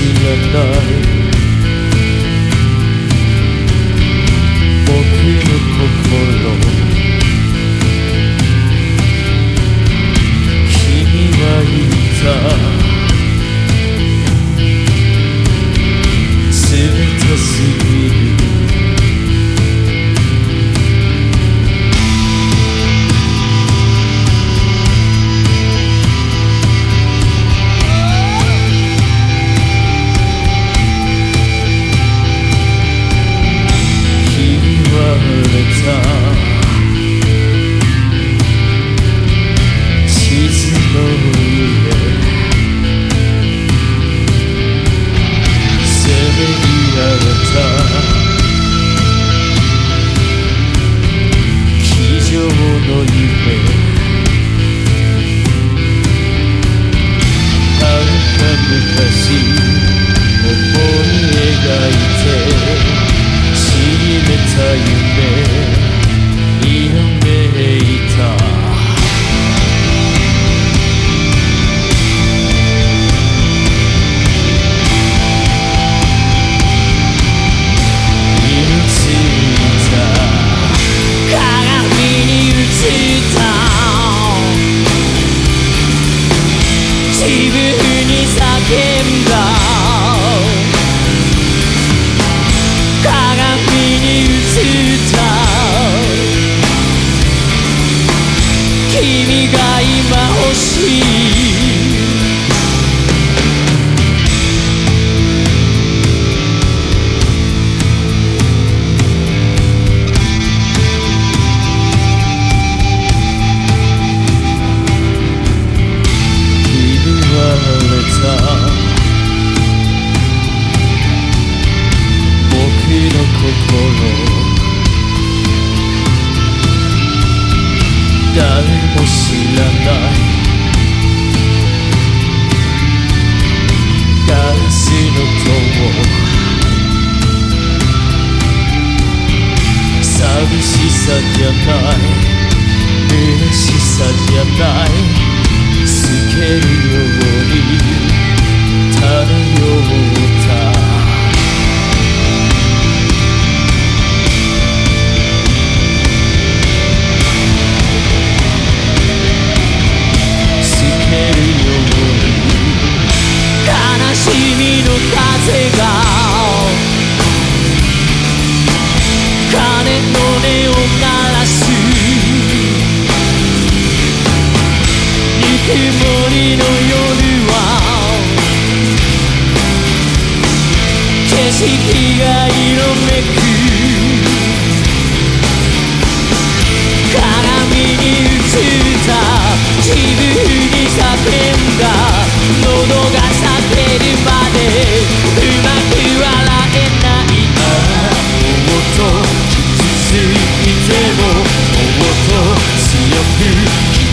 Nhận. ないガラスの塔寂しさじゃない。虚しさじゃない。透けるよりの夜は景色が色めく鏡に映った自分に叫んだ。喉が裂けるまでうまく笑えないあもっと傷ついてももっと強く